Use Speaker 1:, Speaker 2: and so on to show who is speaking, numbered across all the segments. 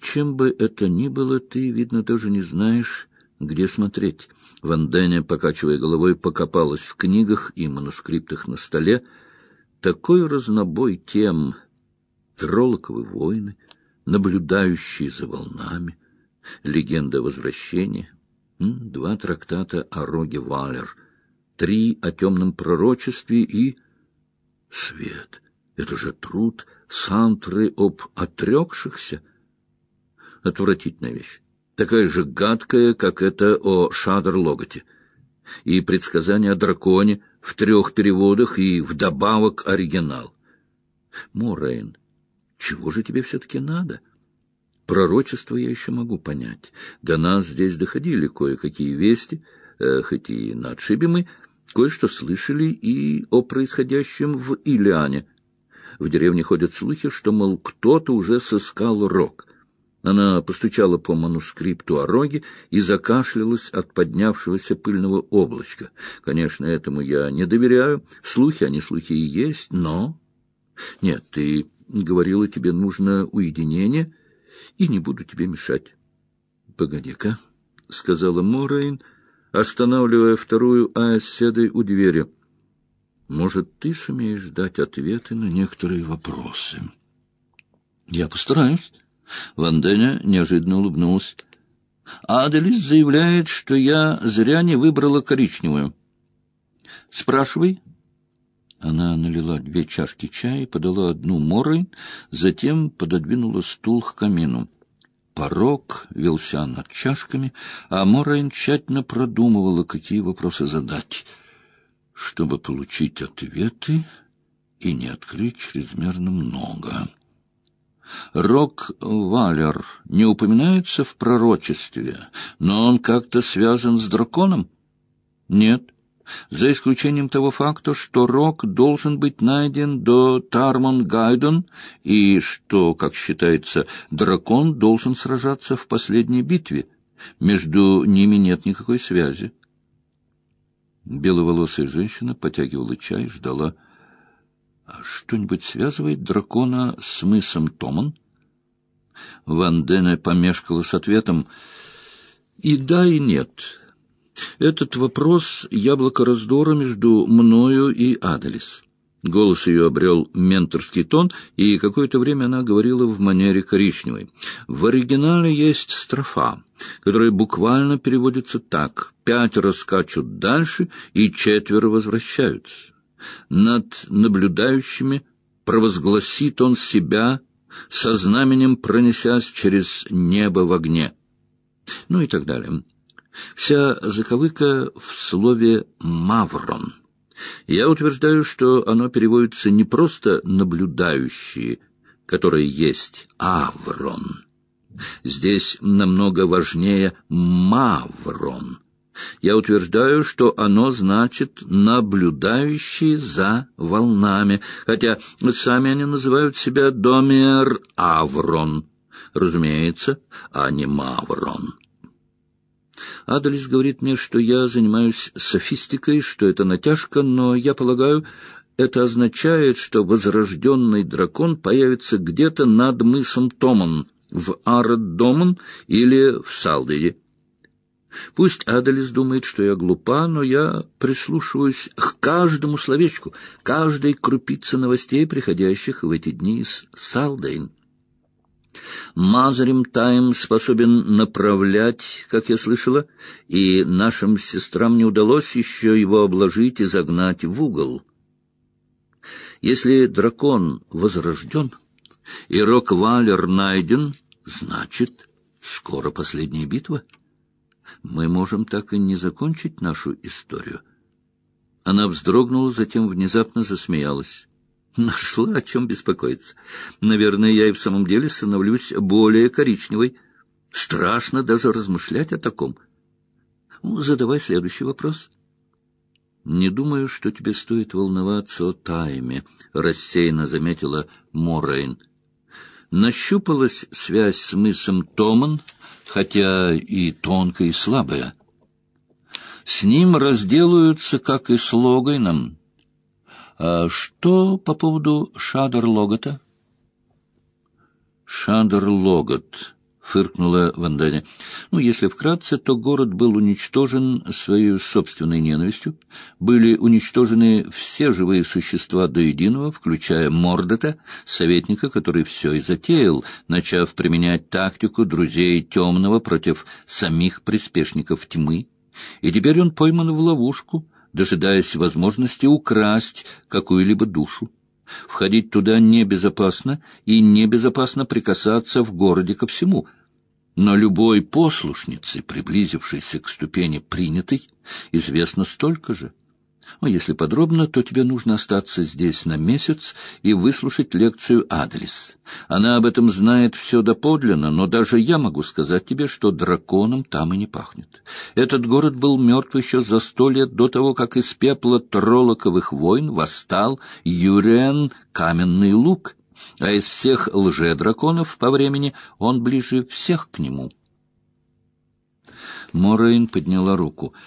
Speaker 1: Чем бы это ни было, ты, видно, даже не знаешь, где смотреть. Ванденя, покачивая головой, покопалась в книгах и манускриптах на столе. Такой разнобой тем. Троллоковы войны, наблюдающие за волнами, легенда возвращения, два трактата о роге Валер, три о темном пророчестве и... Свет! Это же труд Сантры об отрекшихся. Отвратительная вещь. Такая же гадкая, как это о Шадр-Логоте. И предсказание о драконе в трех переводах и вдобавок оригинал. Морейн, чего же тебе все-таки надо? Пророчество я еще могу понять. До нас здесь доходили кое-какие вести, э, хоть и на отшибе мы, кое-что слышали и о происходящем в Илиане — в деревне ходят слухи, что, мол, кто-то уже сыскал рог. Она постучала по манускрипту о роге и закашлялась от поднявшегося пыльного облачка. Конечно, этому я не доверяю. Слухи, они слухи и есть, но... Нет, ты говорила, тебе нужно уединение, и не буду тебе мешать. — Погоди-ка, — сказала Морейн, останавливая вторую Аэсседой у двери. — может, ты сумеешь дать ответы на некоторые вопросы? Я постараюсь. Ванденя неожиданно улыбнулась. Аделис заявляет, что я зря не выбрала коричневую. Спрашивай. Она налила две чашки чая, подала одну морой, затем пододвинула стул к камину. Пар вился над чашками, а Морейн тщательно продумывала, какие вопросы задать — чтобы получить ответы и не открыть чрезмерно много. Рог Валир не упоминается в пророчестве, но он как-то связан с драконом? Нет, за исключением того факта, что Рог должен быть найден до Тармон Гай'дон, и что, как считается, дракон должен сражаться в последней битве. Между ними нет никакой связи. Беловолосая женщина потягивала чай, ждала. «А что-нибудь связывает дракона с мысом Томан? Ван Дене помешкала с ответом. И да, и нет. Этот вопрос — яблоко раздора между мною и Аделис. Голос ее обрел менторский тон, и какое-то время она говорила в манере коричневой. В оригинале есть строфа, которая буквально переводится так. Пятеро скачут дальше, и четверо возвращаются. Над наблюдающими провозгласит он себя, со знаменем пронесясь через небо в огне. Ну и так далее. Вся заковыка в слове «маврон». Я утверждаю, что оно переводится не просто «наблюдающие», которое есть «аврон». Здесь намного важнее «маврон». Я утверждаю, что оно значит «наблюдающие за волнами», хотя сами они называют себя «домер аврон», разумеется, а не «маврон». Адрес говорит мне, что я занимаюсь софистикой, что это натяжка, но я полагаю, это означает, что возрожденный дракон появится где-то над мысом Томан, в Ард-Доман или в Салдере. Пусть Аделис думает, что я глупа, но я прислушиваюсь к каждому словечку, каждой крупице новостей, приходящих в эти дни из Салдейн. Мазарем Тайм способен направлять, как я слышала, и нашим сестрам не удалось еще его обложить и загнать в угол. Если дракон возрожден и Рок-Валер найден, значит, скоро последняя битва. Мы можем так и не закончить нашу историю. Она вздрогнула, затем внезапно засмеялась. Нашла о чем беспокоиться. Наверное, я и в самом деле становлюсь более коричневой. Страшно даже размышлять о таком. Ну, задавай следующий вопрос. Не думаю, что тебе стоит волноваться о тайме, рассеянно заметила Морейн. Нащупалась связь с мысом Томан, хотя и тонкая и слабая. С ним разделаются, как и с Логайном. А что по поводу Шадор-Логота? Шандер Логот, — фыркнула Вандане. Ну, если вкратце, то город был уничтожен своей собственной ненавистью. Были уничтожены все живые существа до единого, включая Мордета, советника, который все и затеял, начав применять тактику друзей темного против самих приспешников тьмы. И теперь он пойман в ловушку, дожидаясь возможности украсть какую-либо душу. Входить туда небезопасно, и небезопасно прикасаться в городе ко всему. Но любой послушнице, приблизившейся к ступени принятой, известно столько же — если подробно, то тебе нужно остаться здесь на месяц и выслушать лекцию Адрес. Она об этом знает все доподлинно, но даже я могу сказать тебе, что драконом там и не пахнет. Этот город был мертв еще за сто лет до того, как из пепла троллоковых войн восстал Юриан Каменный Лук, а из всех лже-драконов по времени он ближе всех к нему. Морейн подняла руку —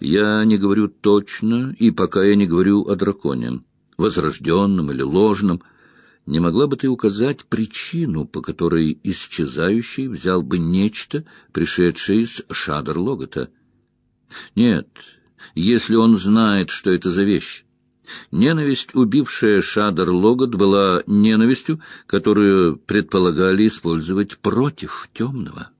Speaker 1: я не говорю точно, и пока я не говорю о драконе, возрожденном или ложном. Не могла бы ты указать причину, по которой исчезающий взял бы нечто, пришедшее из Шадр-Логота? Нет, если он знает, что это за вещь. Ненависть, убившая Шадр-Логот, была ненавистью, которую предполагали использовать против темного.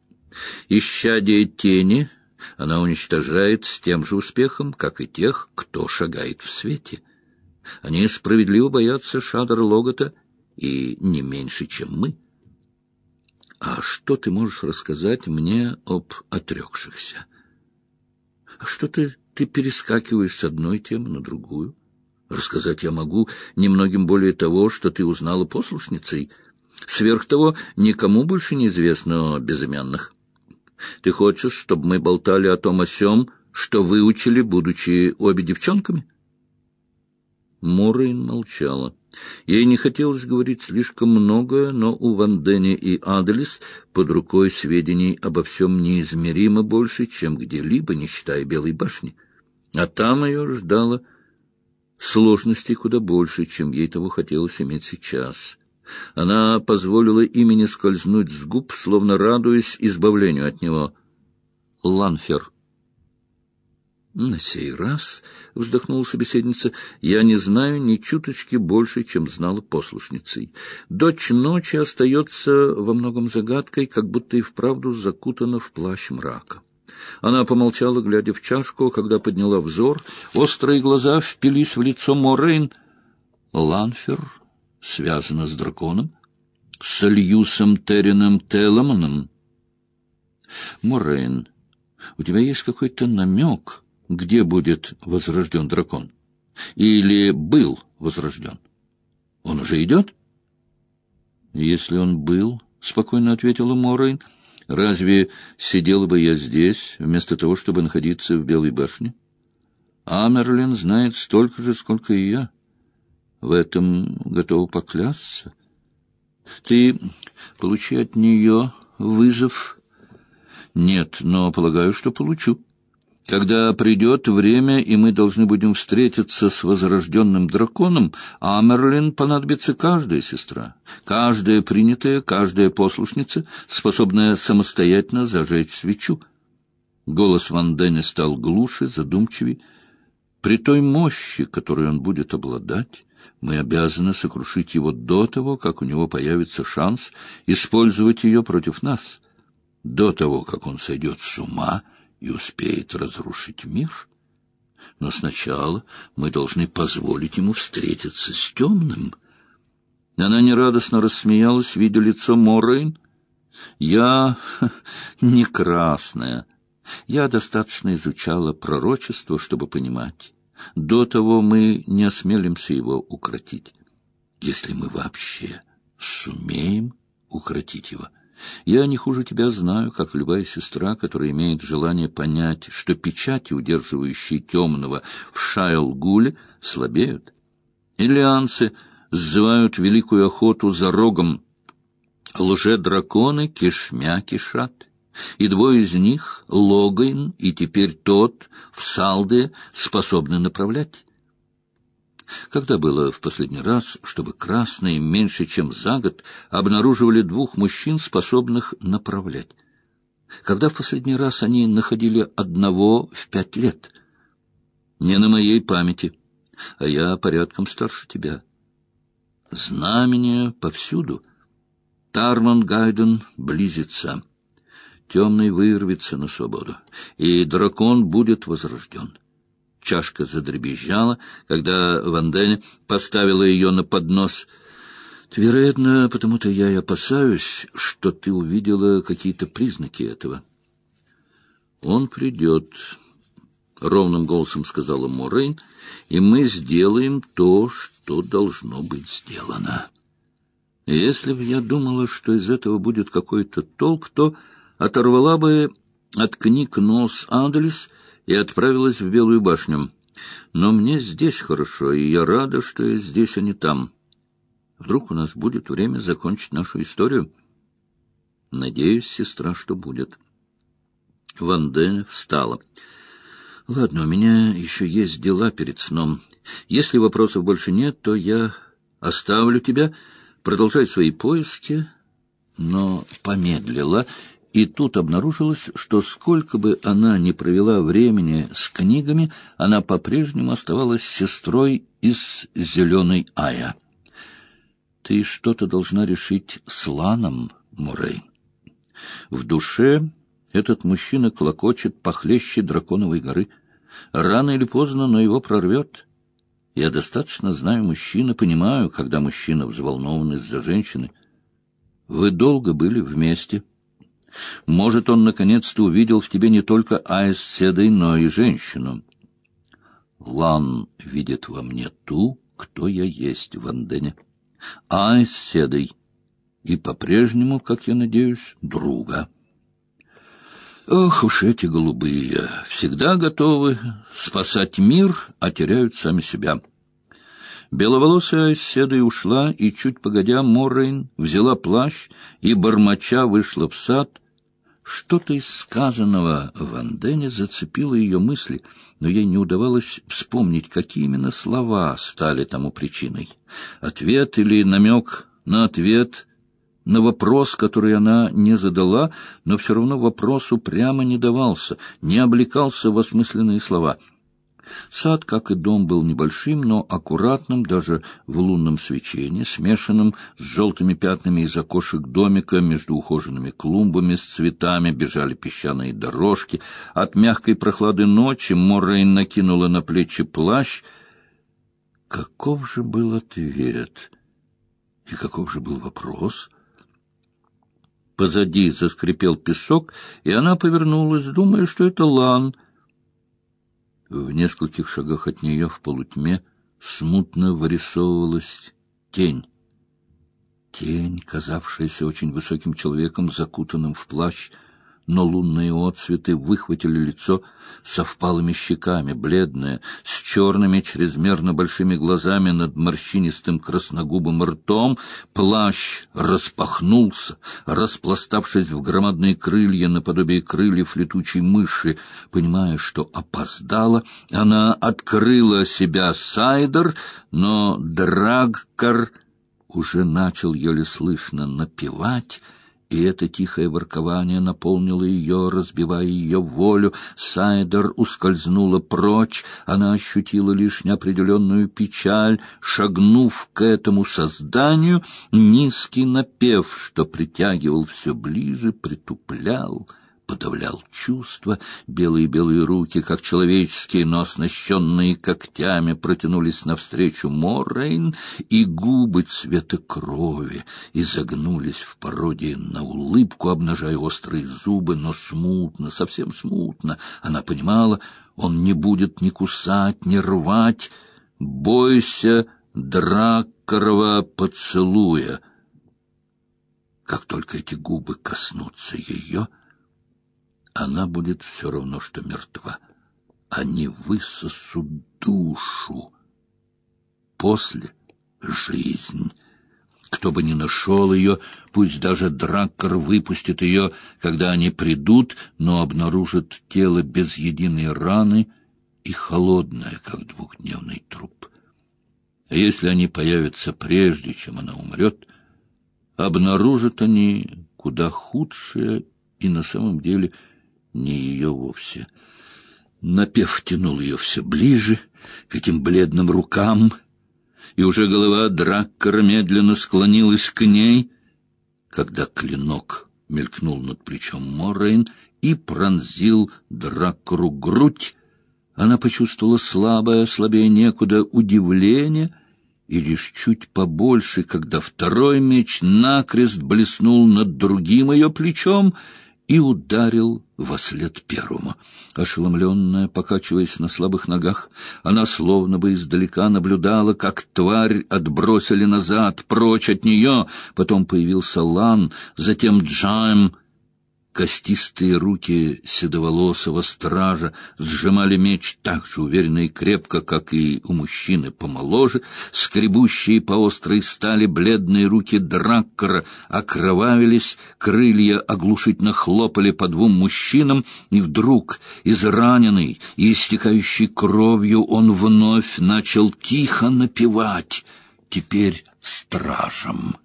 Speaker 1: Исчадие тени она уничтожает с тем же успехом, как и тех, кто шагает в свете. Они справедливо боятся Шадр Логота и не меньше, чем мы. А что ты можешь рассказать мне об отрекшихся? А что ты, ты перескакиваешь с одной темы на другую? Рассказать я могу немногим более того, что ты узнала послушницей. Сверх того, никому больше не известно о безымянных. Ты хочешь, чтобы мы болтали о том о сём, что выучили, будучи обе девчонками?» Морейн молчала. Ей не хотелось говорить слишком многое, но у Вандени и Аделис под рукой сведений обо всем неизмеримо больше, чем где-либо, не считая Белой башни. А там ее ждало сложностей куда больше, чем ей того хотелось иметь сейчас. Она позволила имени скользнуть с губ, словно радуясь избавлению от него. Ланфер. «На сей раз, — вздохнула собеседница, — я не знаю ни чуточки больше, чем знала послушницей. Дочь ночи остается во многом загадкой, как будто и вправду закутана в плащ мрака. Она помолчала, глядя в чашку, когда подняла взор. Острые глаза впились в лицо Морейн. Ланфер связано с драконом? С Льюсом Террином Теламаном? Морейн, у тебя есть какой-то намек, где будет возрожден дракон? Или был возрожден? Он уже идет? Если он был, — спокойно ответила Морейн, — разве сидела бы я здесь, вместо того, чтобы находиться в Белой башне? Амерлин знает столько же, сколько и я. В этом готов поклясться. Ты получи от нее вызов. Нет, но полагаю, что получу. Когда придет время, и мы должны будем встретиться с возрожденным драконом, Амерлин понадобится каждая сестра, каждая принятая, каждая послушница, способная самостоятельно зажечь свечу. Голос Ван Денни стал глуше, задумчивей. При той мощи, которой он будет обладать, мы обязаны сокрушить его до того, как у него появится шанс использовать ее против нас, до того, как он сойдет с ума и успеет разрушить мир. Но сначала мы должны позволить ему встретиться с темным. Она нерадостно рассмеялась, видя лицо Моррейн. «Я не красная. Я достаточно изучала пророчество, чтобы понимать. До того мы не осмелимся его укротить, если мы вообще сумеем укротить его. Я не хуже тебя знаю, как любая сестра, которая имеет желание понять, что печати, удерживающие темного в Шайл-Гуле, слабеют. Иллианцы сзывают великую охоту за рогом. Лже-драконы кишмя кишат и двое из них, Логайн и теперь тот, в Салде, способны направлять. Когда было в последний раз, чтобы красные меньше чем за год обнаруживали двух мужчин, способных направлять? Когда в последний раз они находили одного в пять лет? Не на моей памяти, а я порядком старше тебя. Знамения повсюду. Тарман Гайден близится. Темный вырвется на свободу, и дракон будет возрожден. Чашка задребезжала, когда Вандене поставила ее на поднос. Вероятно, потому-то я и опасаюсь, что ты увидела какие-то признаки этого. Он придет, — ровным голосом сказала Морейн, — и мы сделаем то, что должно быть сделано. Если бы я думала, что из этого будет какой-то толк, то оторвала бы от книг нос Адрес и отправилась в Белую башню. Но мне здесь хорошо, и я рада, что я здесь, а не там. Вдруг у нас будет время закончить нашу историю? Надеюсь, сестра, что будет. Ван Ден встала. Ладно, у меня еще есть дела перед сном. Если вопросов больше нет, то я оставлю тебя, продолжай свои поиски, но помедлила и тут обнаружилось, что сколько бы она ни провела времени с книгами, она по-прежнему оставалась сестрой из «Зеленой Ая». «Ты что-то должна решить с Ланом, Мурей. В душе этот мужчина клокочет похлеще драконовой горы. Рано или поздно, но его прорвет. Я достаточно знаю мужчину, понимаю, когда мужчина взволнован из-за женщины. Вы долго были вместе». Может, он наконец-то увидел в тебе не только Айс Седой, но и женщину. Лан видит во мне ту, кто я есть в Андене. Айс Седой. И по-прежнему, как я надеюсь, друга. Ох уж эти голубые, всегда готовы спасать мир, а теряют сами себя. Беловолосая седой ушла, и, чуть погодя, Моррейн взяла плащ и, бормоча, вышла в сад. Что-то из сказанного в Андене зацепило ее мысли, но ей не удавалось вспомнить, какие именно слова стали тому причиной. Ответ или намек на ответ на вопрос, который она не задала, но все равно вопросу прямо не давался, не облекался в осмысленные слова — Сад, как и дом, был небольшим, но аккуратным даже в лунном свечении, смешанным с желтыми пятнами из окошек домика, между ухоженными клумбами с цветами бежали песчаные дорожки. От мягкой прохлады ночи Моррейн накинула на плечи плащ. Каков же был ответ? И каков же был вопрос? Позади заскрипел песок, и она повернулась, думая, что это лан — в нескольких шагах от нее в полутьме смутно вырисовывалась тень. Тень, казавшаяся очень высоким человеком, закутанным в плащ, но лунные отцветы выхватили лицо со впалыми щеками, бледное, с черными чрезмерно большими глазами над морщинистым красногубым ртом. Плащ распахнулся, распластавшись в громадные крылья наподобие крыльев летучей мыши. Понимая, что опоздала, она открыла себя Сайдер, но Драгкар уже начал еле слышно напевать, и это тихое воркование наполнило ее, разбивая ее волю. Сайдер ускользнула прочь, она ощутила лишь неопределенную печаль, шагнув к этому созданию, низкий напев, что притягивал все ближе, притуплял — подавлял чувства. Белые-белые руки, как человеческие, но оснащенные когтями, протянулись навстречу Моррейн, и губы цвета крови изогнулись в пародии на улыбку, обнажая острые зубы, но смутно, совсем смутно. Она понимала, он не будет ни кусать, ни рвать. «Бойся драккарова поцелуя!» Как только эти губы коснутся ее — она будет все равно, что мертва. Они высосут душу. После — жизнь. Кто бы ни нашел ее, пусть даже Драккар выпустит ее, когда они придут, но обнаружит тело без единой раны и холодное, как двухдневный труп. Если они появятся прежде, чем она умрет, обнаружат они куда худшее и на самом деле не ее вовсе. Напев тянул ее все ближе к этим бледным рукам, и уже голова Драккара медленно склонилась к ней, когда клинок мелькнул над плечом Моррейн и пронзил Драккару грудь, она почувствовала слабое, слабее некуда, удивление и лишь чуть побольше, когда второй меч накрест блеснул над другим ее плечом и ударил во след первому. Ошеломленная, покачиваясь на слабых ногах, она словно бы издалека наблюдала, как тварь отбросили назад, прочь от нее. Потом появился Лан, затем Джайм — Костистые руки седоволосого стража сжимали меч так же уверенно и крепко, как и у мужчины помоложе. Скребущие по острой стали бледные руки Драккара окровавились, крылья оглушительно хлопали по двум мужчинам, и вдруг, израненный и истекающий кровью, он вновь начал тихо напевать, теперь стражем.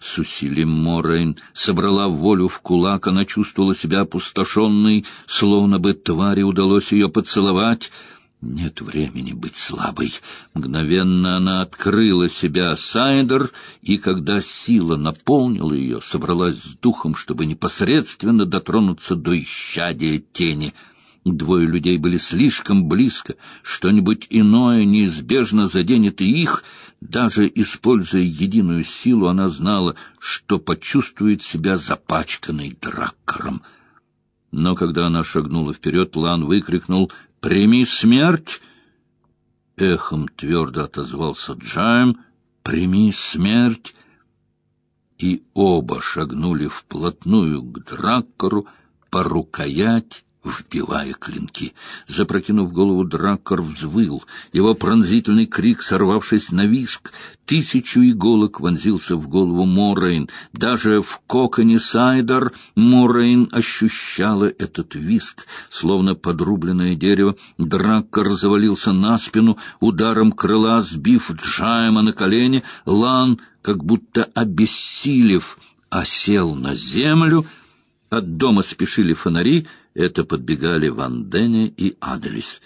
Speaker 1: С усилием Морейн собрала волю в кулак, она чувствовала себя опустошенной, словно бы твари удалось ее поцеловать. Нет времени быть слабой. Мгновенно она открыла себя Сайдер, и когда сила наполнила ее, собралась с духом, чтобы непосредственно дотронуться до исчадия тени — Двое людей были слишком близко, что-нибудь иное неизбежно заденет и их. Даже используя единую силу, она знала, что почувствует себя запачканной драккаром. Но когда она шагнула вперед, Лан выкрикнул «Прими смерть!» Эхом твердо отозвался Джайм «Прими смерть!» И оба шагнули вплотную к драккару по рукоять вбивая клинки. Запрокинув голову, Драккар взвыл. Его пронзительный крик, сорвавшись на виск, тысячу иголок вонзился в голову Моррейн. Даже в коконе Сайдар Моррейн ощущала этот виск. Словно подрубленное дерево, Драккар завалился на спину, ударом крыла сбив Джайма на колени. Лан, как будто обессилев, осел на землю. От дома спешили фонари — это подбегали Ван Дене и Аделис.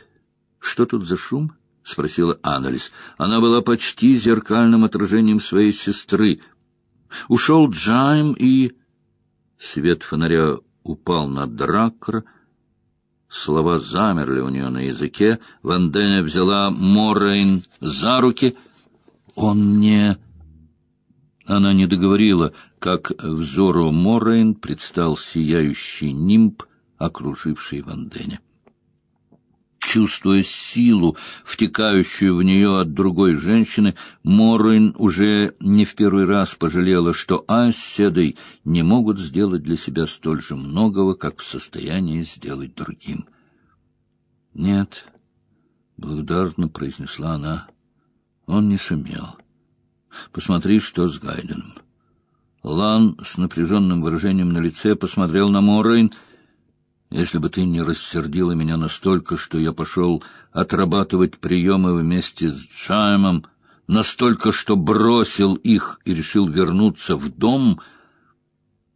Speaker 1: «Что тут за шум?» — спросила Аналис. Она была почти зеркальным отражением своей сестры. Ушел Джайм и... Свет фонаря упал на Драккара. Слова замерли у нее на языке. Ван Дене взяла Моррейн за руки. «Он не...» Она не договорила, как взору Моррейн предстал сияющий нимб — окружившей Вандене. Чувствуя силу, втекающую в нее от другой женщины, Моррин уже не в первый раз пожалела, что Асседой не могут сделать для себя столь же многого, как в состоянии сделать другим. «Нет», — благодарно произнесла она, — «он не сумел. Посмотри, что с Гайденом». Лан с напряженным выражением на лице посмотрел на Моррейн — если бы ты не рассердила меня настолько, что я пошел отрабатывать приемы вместе с Джаймом, настолько, что бросил их и решил вернуться в дом...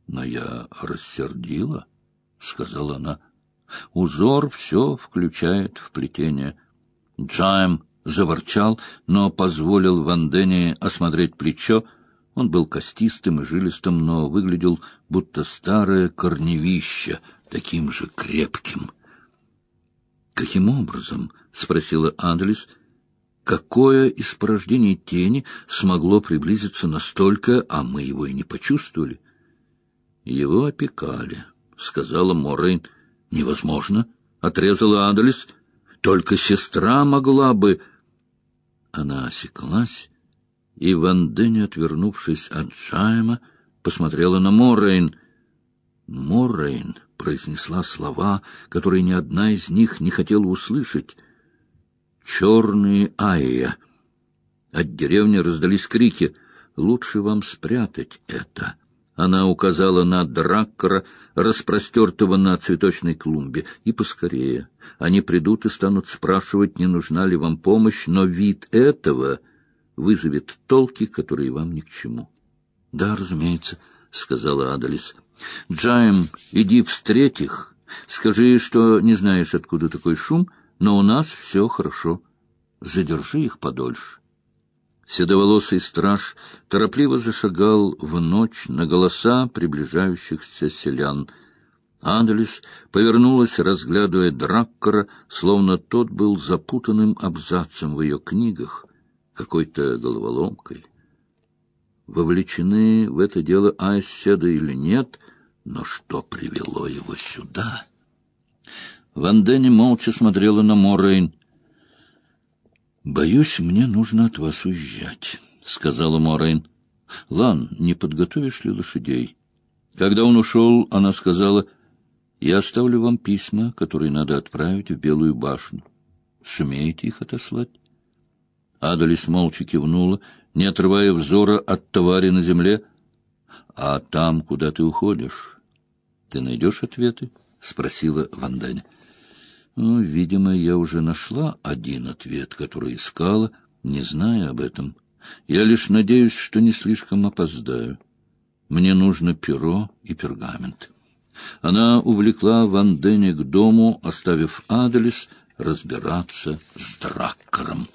Speaker 1: Но я рассердила, — сказала она. Узор все включает в плетение. Джайм заворчал, но позволил Вандене осмотреть плечо. Он был костистым и жилистым, но выглядел будто старое корневище — таким же крепким. «Каким образом?» — спросила Адлис. «Какое из порождений тени смогло приблизиться настолько, а мы его и не почувствовали?» «Его опекали», — сказала Моррейн. «Невозможно», — отрезала Аделис. «Только сестра могла бы...» Она осеклась, и Вандене, отвернувшись от Джайма, посмотрела на Моррейн. Моррейн произнесла слова, которые ни одна из них не хотела услышать. «Черные Айя!» От деревни раздались крики. «Лучше вам спрятать это!» Она указала на Драккара, распростертого на цветочной клумбе. «И поскорее. Они придут и станут спрашивать, не нужна ли вам помощь, но вид этого вызовет толки, которые вам ни к чему. — Да, разумеется, — сказала Адалис. — Джайм, иди встреть их. Скажи, что не знаешь, откуда такой шум, но у нас все хорошо. Задержи их подольше. Седоволосый страж торопливо зашагал в ночь на голоса приближающихся селян. Аделис повернулась, разглядывая Драккара, словно тот был запутанным абзацем в ее книгах, какой-то головоломкой. Вовлечены в это дело Айседа или нет, но что привело его сюда? Вандене молча смотрела на Морейн. «Боюсь, мне нужно от вас уезжать», — сказала Морейн. «Лан, не подготовишь ли лошадей?» Когда он ушел, она сказала, «Я оставлю вам письма, которые надо отправить в Белую башню. Сумеете их отослать?» Адалис молча кивнула, не отрывая взора от товара на земле. «А там, куда ты уходишь, ты найдешь ответы?» — спросила Ванданя. Ну, видимо, я уже нашла один ответ, который искала, не зная об этом. Я лишь надеюсь, что не слишком опоздаю. Мне нужно перо и пергамент. Она увлекла Ван Дене к дому, оставив Аделис разбираться с Драккаром.